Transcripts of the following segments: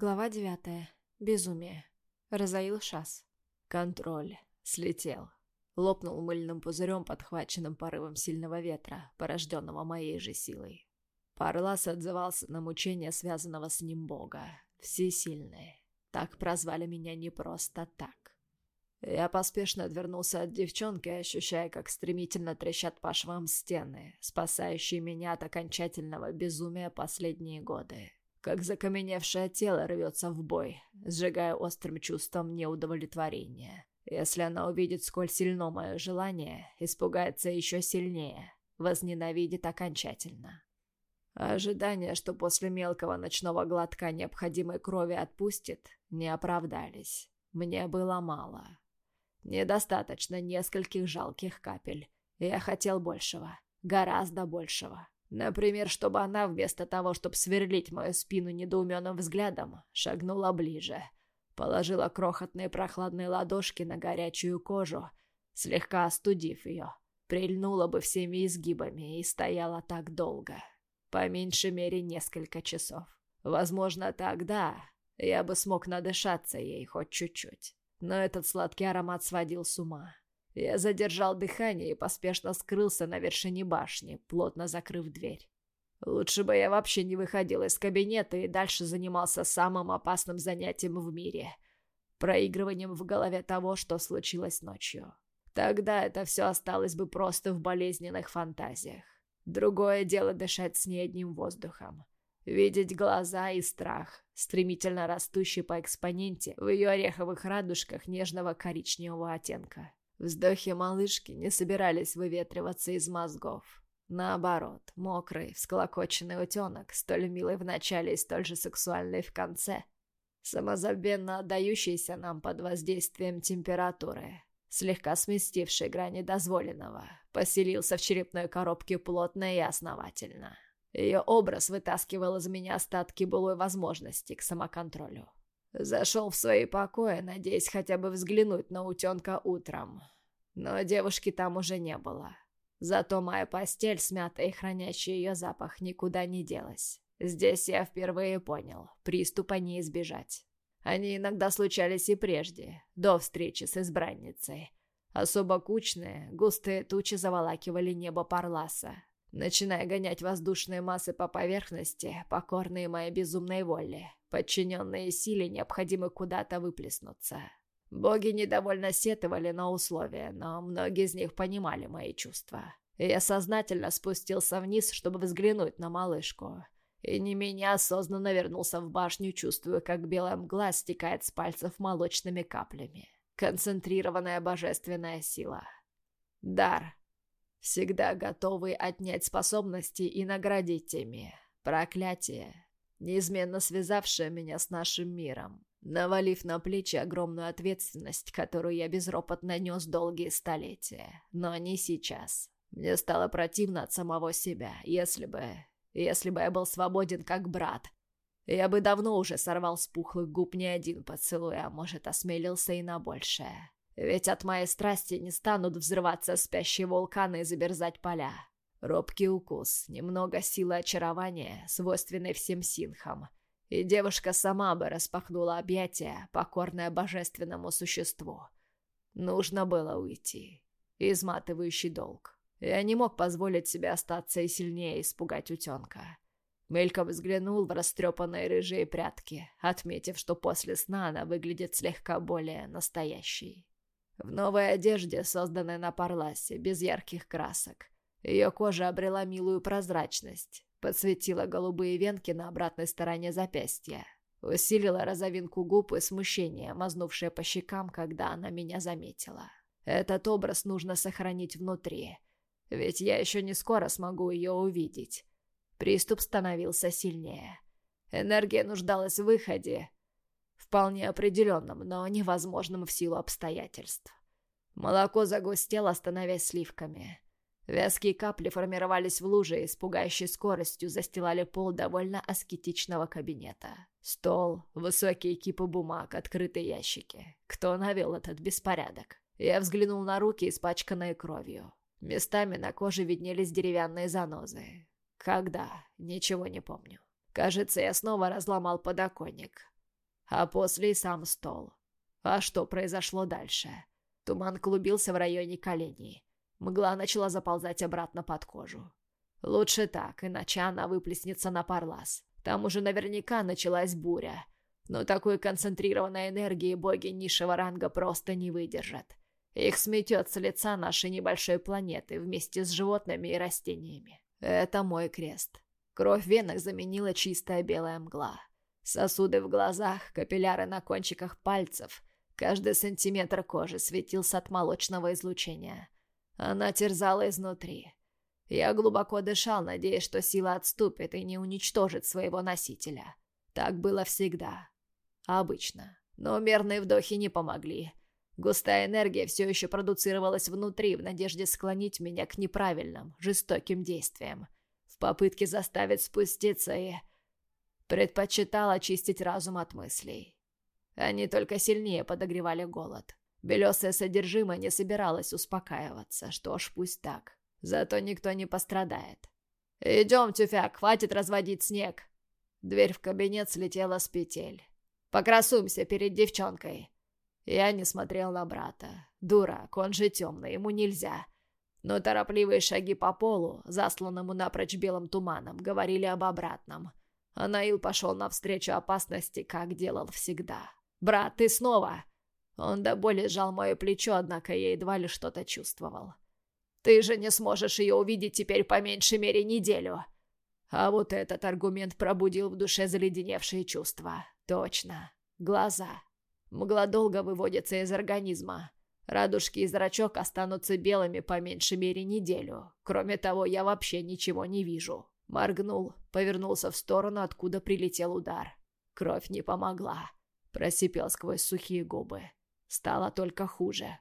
Глава девятая. Безумие. Разаил Шас. Контроль. Слетел. Лопнул мыльным пузырем, подхваченным порывом сильного ветра, порожденного моей же силой. Парлас отзывался на мучение, связанного с ним бога. Всесильные. Так прозвали меня не просто так. Я поспешно отвернулся от девчонки, ощущая, как стремительно трещат по швам стены, спасающие меня от окончательного безумия последние годы как закаменевшее тело рвется в бой, сжигая острым чувством неудовлетворения. Если она увидит, сколь сильно мое желание, испугается еще сильнее, возненавидит окончательно. Ожидания, что после мелкого ночного глотка необходимой крови отпустит, не оправдались. Мне было мало. Недостаточно нескольких жалких капель. Я хотел большего, гораздо большего. Например, чтобы она вместо того, чтобы сверлить мою спину недоуменным взглядом, шагнула ближе, положила крохотные прохладные ладошки на горячую кожу, слегка остудив ее, прильнула бы всеми изгибами и стояла так долго. По меньшей мере несколько часов. Возможно, тогда я бы смог надышаться ей хоть чуть-чуть. Но этот сладкий аромат сводил с ума. Я задержал дыхание и поспешно скрылся на вершине башни, плотно закрыв дверь. Лучше бы я вообще не выходил из кабинета и дальше занимался самым опасным занятием в мире — проигрыванием в голове того, что случилось ночью. Тогда это все осталось бы просто в болезненных фантазиях. Другое дело дышать с ней одним воздухом. Видеть глаза и страх, стремительно растущий по экспоненте в ее ореховых радужках нежного коричневого оттенка. Вздохи малышки не собирались выветриваться из мозгов. Наоборот, мокрый, всколокоченный утенок, столь милый в начале и столь же сексуальный в конце, самозабвенно отдающийся нам под воздействием температуры, слегка сместивший грани дозволенного, поселился в черепной коробке плотно и основательно. Ее образ вытаскивал из меня остатки былой возможности к самоконтролю. Зашел в свои покои, надеясь хотя бы взглянуть на утенка утром. Но девушки там уже не было. Зато моя постель, смятая и хранящая ее запах, никуда не делась. Здесь я впервые понял, приступа не избежать. Они иногда случались и прежде, до встречи с избранницей. Особо кучные, густые тучи заволакивали небо Парласа, начиная гонять воздушные массы по поверхности, покорные моей безумной воле, подчиненные силе, необходимы куда-то выплеснуться. Боги недовольно сетовали на условия, но многие из них понимали мои чувства. Я сознательно спустился вниз, чтобы взглянуть на малышку. И не менее осознанно вернулся в башню, чувствуя, как белая мгла стекает с пальцев молочными каплями. Концентрированная божественная сила. Дар, всегда готовый отнять способности и наградить ими. Проклятие, неизменно связавшее меня с нашим миром, навалив на плечи огромную ответственность, которую я безропотно нес долгие столетия. Но не сейчас. Мне стало противно от самого себя. Если бы... Если бы я был свободен как брат, я бы давно уже сорвал с пухлых губ не один поцелуй, а может, осмелился и на большее. Ведь от моей страсти не станут взрываться спящие вулканы и заберзать поля. Робкий укус, немного силы очарования, свойственной всем синхам. И девушка сама бы распахнула объятия, покорная божественному существу. Нужно было уйти. Изматывающий долг. Я не мог позволить себе остаться и сильнее испугать утенка. Мельком взглянул в растрепанные рыжие прятки, отметив, что после сна она выглядит слегка более настоящей. В новой одежде, созданной на Парласе, без ярких красок. Ее кожа обрела милую прозрачность, подсветила голубые венки на обратной стороне запястья, усилила розовинку губ и смущение, мазнувшее по щекам, когда она меня заметила. Этот образ нужно сохранить внутри, ведь я еще не скоро смогу ее увидеть. Приступ становился сильнее. Энергия нуждалась в выходе, вполне определенном, но невозможном в силу обстоятельств. Молоко загустело, становясь сливками. Вязкие капли формировались в луже и с пугающей скоростью застилали пол довольно аскетичного кабинета. Стол, высокие кипы бумаг, открытые ящики. Кто навел этот беспорядок? Я взглянул на руки, испачканные кровью. Местами на коже виднелись деревянные занозы. Когда? Ничего не помню. Кажется, я снова разломал подоконник. а после и сам стол. А что произошло дальше? Туман клубился в районе коленей. Мгла начала заползать обратно под кожу. Лучше так, иначе она выплеснется на Парлас. Там уже наверняка началась буря. Но такой концентрированной энергии боги низшего ранга просто не выдержат. Их сметет с лица нашей небольшой планеты вместе с животными и растениями. Это мой крест. Кровь в венах заменила чистая белая мгла. Сосуды в глазах, капилляры на кончиках пальцев. Каждый сантиметр кожи светился от молочного излучения. Она терзала изнутри. Я глубоко дышал, надеясь, что сила отступит и не уничтожит своего носителя. Так было всегда. Обычно. Но мерные вдохи не помогли. Густая энергия все еще продуцировалась внутри в надежде склонить меня к неправильным, жестоким действиям. В попытке заставить спуститься и... Предпочитал очистить разум от мыслей. Они только сильнее подогревали голод. Белесое содержимое не собиралось успокаиваться, что ж, пусть так. Зато никто не пострадает. «Идем, тюфяк, хватит разводить снег!» Дверь в кабинет слетела с петель. «Покрасуемся перед девчонкой!» Я не смотрел на брата. Дурак, он же темный, ему нельзя. Но торопливые шаги по полу, засланному напрочь белым туманом, говорили об обратном. А Наил пошел навстречу опасности, как делал всегда. «Брат, ты снова!» Он до боли сжал мое плечо, однако я едва ли что-то чувствовал. «Ты же не сможешь ее увидеть теперь по меньшей мере неделю!» А вот этот аргумент пробудил в душе заледеневшие чувства. Точно. Глаза. Мгла долго выводится из организма. Радужки и зрачок останутся белыми по меньшей мере неделю. Кроме того, я вообще ничего не вижу. Моргнул, повернулся в сторону, откуда прилетел удар. Кровь не помогла. Просипел сквозь сухие губы. Стало только хуже.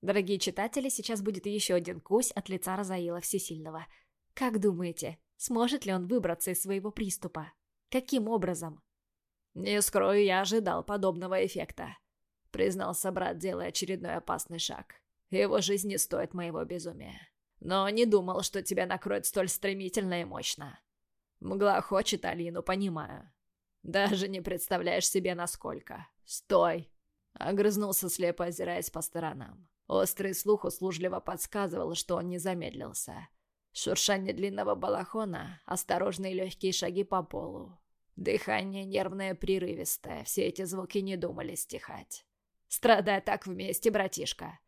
Дорогие читатели, сейчас будет еще один кусь от лица Розаила Всесильного. Как думаете, сможет ли он выбраться из своего приступа? Каким образом? «Не скрою, я ожидал подобного эффекта», — признался брат, делая очередной опасный шаг. «Его жизнь не стоит моего безумия. Но не думал, что тебя накроет столь стремительно и мощно. Мгла хочет Алину, понимаю. Даже не представляешь себе, насколько. Стой!» Огрызнулся слепо, озираясь по сторонам. Острый слух услужливо подсказывал, что он не замедлился. Шуршание длинного балахона, осторожные легкие шаги по полу, Дыхание нервное, прерывистое, все эти звуки не думали стихать. «Страдай так вместе, братишка!»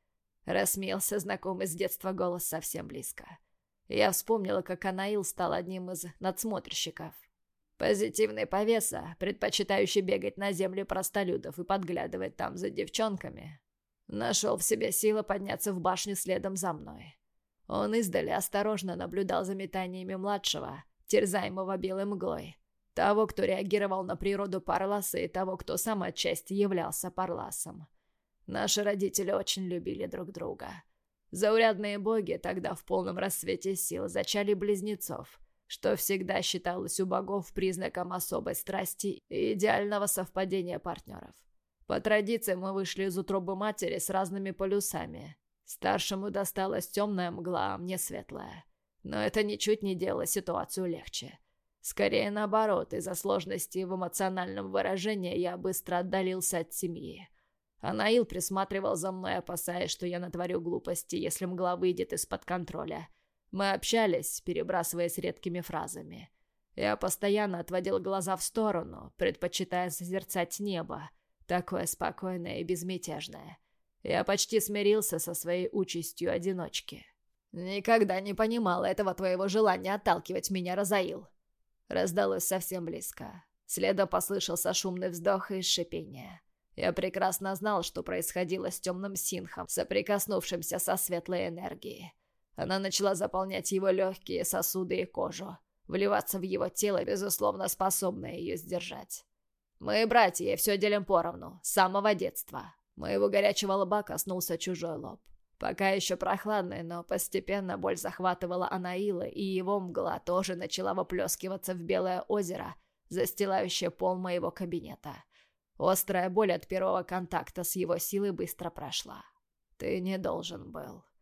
Рассмеялся знакомый с детства голос совсем близко. Я вспомнила, как Анаил стал одним из надсмотрщиков. Позитивный повеса, предпочитающий бегать на земле простолюдов и подглядывать там за девчонками, нашел в себе силы подняться в башню следом за мной. Он издали осторожно наблюдал за метаниями младшего, терзаемого белой мглой, того, кто реагировал на природу Парласа, и того, кто сам отчасти являлся Парласом. Наши родители очень любили друг друга. Заурядные боги тогда в полном рассвете сил зачали близнецов, что всегда считалось у богов признаком особой страсти и идеального совпадения партнеров. По традиции мы вышли из утробы матери с разными полюсами. Старшему досталась темная мгла, а мне светлая. Но это ничуть не делало ситуацию легче. Скорее наоборот, из-за сложности в эмоциональном выражении я быстро отдалился от семьи. Анаил присматривал за мной, опасаясь, что я натворю глупости, если мгла выйдет из-под контроля. Мы общались, перебрасываясь редкими фразами. Я постоянно отводил глаза в сторону, предпочитая созерцать небо, такое спокойное и безмятежное. Я почти смирился со своей участью одиночки. «Никогда не понимал этого твоего желания отталкивать меня, Розаил», Раздалось совсем близко. Следом послышался шумный вздох и шипение. Я прекрасно знал, что происходило с темным синхом, соприкоснувшимся со светлой энергией. Она начала заполнять его легкие сосуды и кожу, вливаться в его тело, безусловно способное ее сдержать. Мы, братья, все делим поровну, с самого детства. Моего горячего лба коснулся чужой лоб. Пока еще прохладной, но постепенно боль захватывала Анаила, и его мгла тоже начала выплескиваться в белое озеро, застилающее пол моего кабинета. Острая боль от первого контакта с его силой быстро прошла. «Ты не должен был», —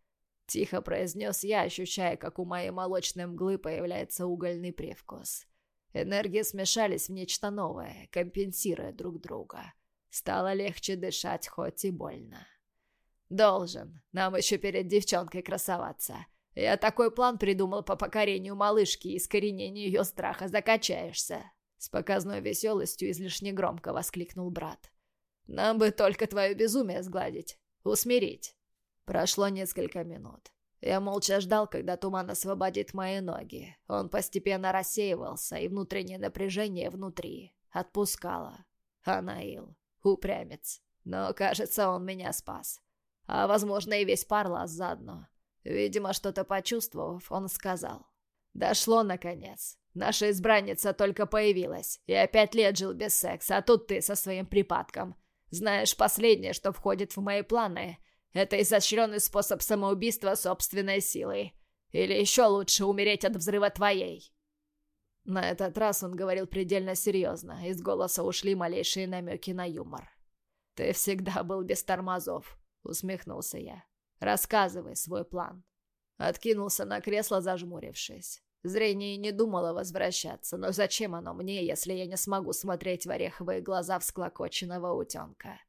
тихо произнес я, ощущая, как у моей молочной мглы появляется угольный привкус. Энергии смешались в нечто новое, компенсируя друг друга. Стало легче дышать, хоть и больно. «Должен. Нам еще перед девчонкой красоваться. Я такой план придумал по покорению малышки и искоренению ее страха. Закачаешься!» С показной веселостью излишне громко воскликнул брат. «Нам бы только твое безумие сгладить. Усмирить». Прошло несколько минут. Я молча ждал, когда туман освободит мои ноги. Он постепенно рассеивался, и внутреннее напряжение внутри отпускало. Анаил. Упрямец. Но, кажется, он меня спас. А, возможно, и весь Парлас заодно. Видимо, что-то почувствовав, он сказал. «Дошло, наконец. Наша избранница только появилась. Я пять лет жил без секса, а тут ты со своим припадком. Знаешь, последнее, что входит в мои планы, это изощренный способ самоубийства собственной силой. Или еще лучше умереть от взрыва твоей». На этот раз он говорил предельно серьезно, из голоса ушли малейшие намеки на юмор. «Ты всегда был без тормозов», — усмехнулся я. «Рассказывай свой план». Откинулся на кресло, зажмурившись. Зрение не думало возвращаться, но зачем оно мне, если я не смогу смотреть в ореховые глаза всклокоченного утенка?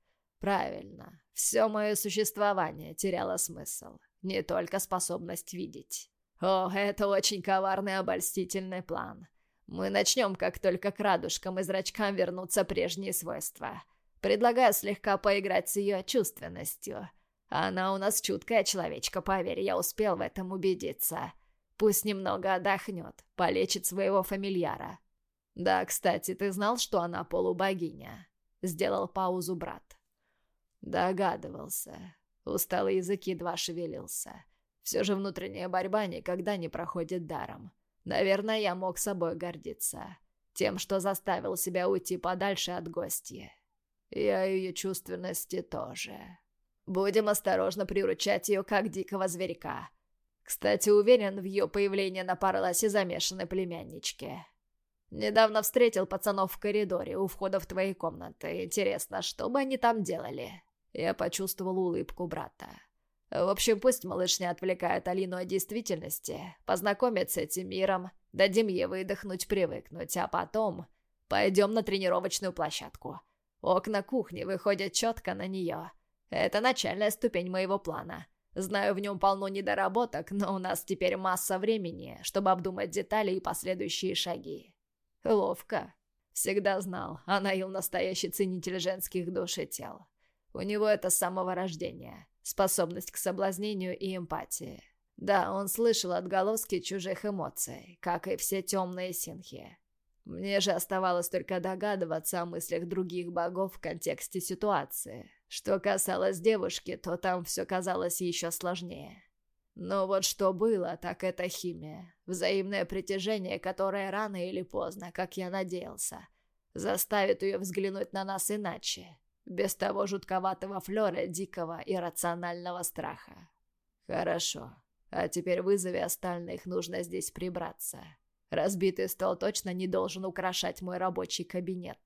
Правильно, все мое существование теряло смысл, не только способность видеть. О, это очень коварный обольстительный план. Мы начнем, как только к радужкам и зрачкам вернутся прежние свойства. Предлагаю слегка поиграть с ее чувственностью. Она у нас чуткая человечка, поверь, я успел в этом убедиться. Пусть немного отдохнет, полечит своего фамильяра. Да, кстати, ты знал, что она полубогиня? Сделал паузу брат. Догадывался. Усталый язык едва шевелился. Все же внутренняя борьба никогда не проходит даром. Наверное, я мог собой гордиться. Тем, что заставил себя уйти подальше от гостья. Я ее чувственности тоже. Будем осторожно приручать ее, как дикого зверька. Кстати, уверен, в ее появлении на Парласе замешаны племяннички. Недавно встретил пацанов в коридоре у входа в твои комнаты. Интересно, что бы они там делали? Я почувствовал улыбку брата. В общем, пусть малыш не отвлекает Алину от действительности, познакомит с этим миром, дадим ей выдохнуть, привыкнуть, а потом пойдем на тренировочную площадку. Окна кухни выходят четко на нее. Это начальная ступень моего плана. Знаю, в нем полно недоработок, но у нас теперь масса времени, чтобы обдумать детали и последующие шаги. Ловко. Всегда знал, Анаил настоящий ценитель женских душ и тел. У него это с самого рождения. Способность к соблазнению и эмпатии. Да, он слышал отголоски чужих эмоций, как и все темные синхи. Мне же оставалось только догадываться о мыслях других богов в контексте ситуации. Что касалось девушки, то там все казалось еще сложнее. Но вот что было, так это химия. Взаимное притяжение, которое рано или поздно, как я надеялся, заставит ее взглянуть на нас иначе, без того жутковатого флера дикого и рационального страха. Хорошо. А теперь вызови остальных, нужно здесь прибраться. Разбитый стол точно не должен украшать мой рабочий кабинет.